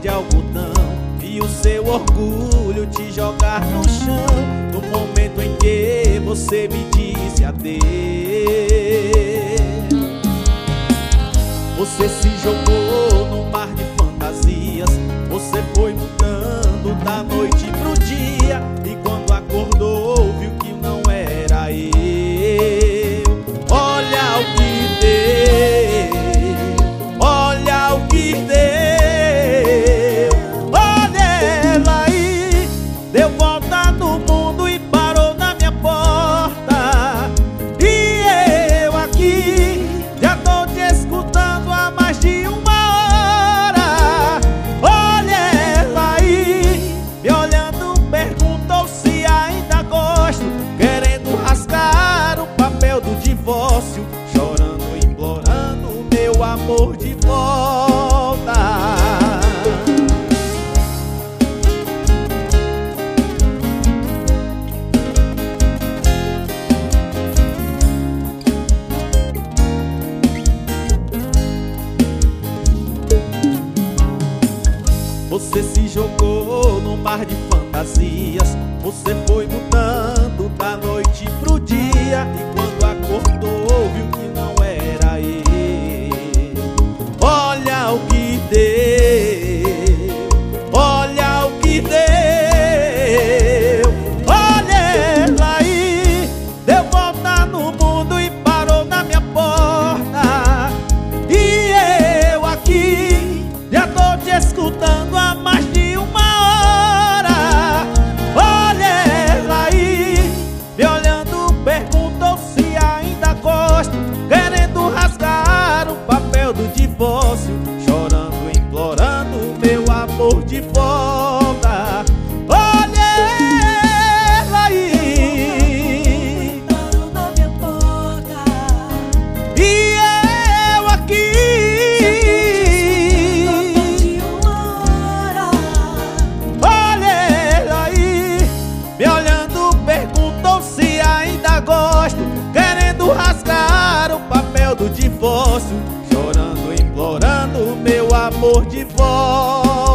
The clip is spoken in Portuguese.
de algodão E o seu orgulho te jogar no chão No momento em que você me disse adeus. Você se jogou no mar de fantasias Você foi divórcio Chorando, implorando meu amor de volta. Você se jogou no mar de fantasias Você foi mudando da noite pro dia amor de volta. Olha ela aí. Na minha porta e eu aqui. Olha ele aí. Me olhando perguntou se ainda gosto. Querendo rasgar o papel do divórcio. Chorando, implorando meu amor de volta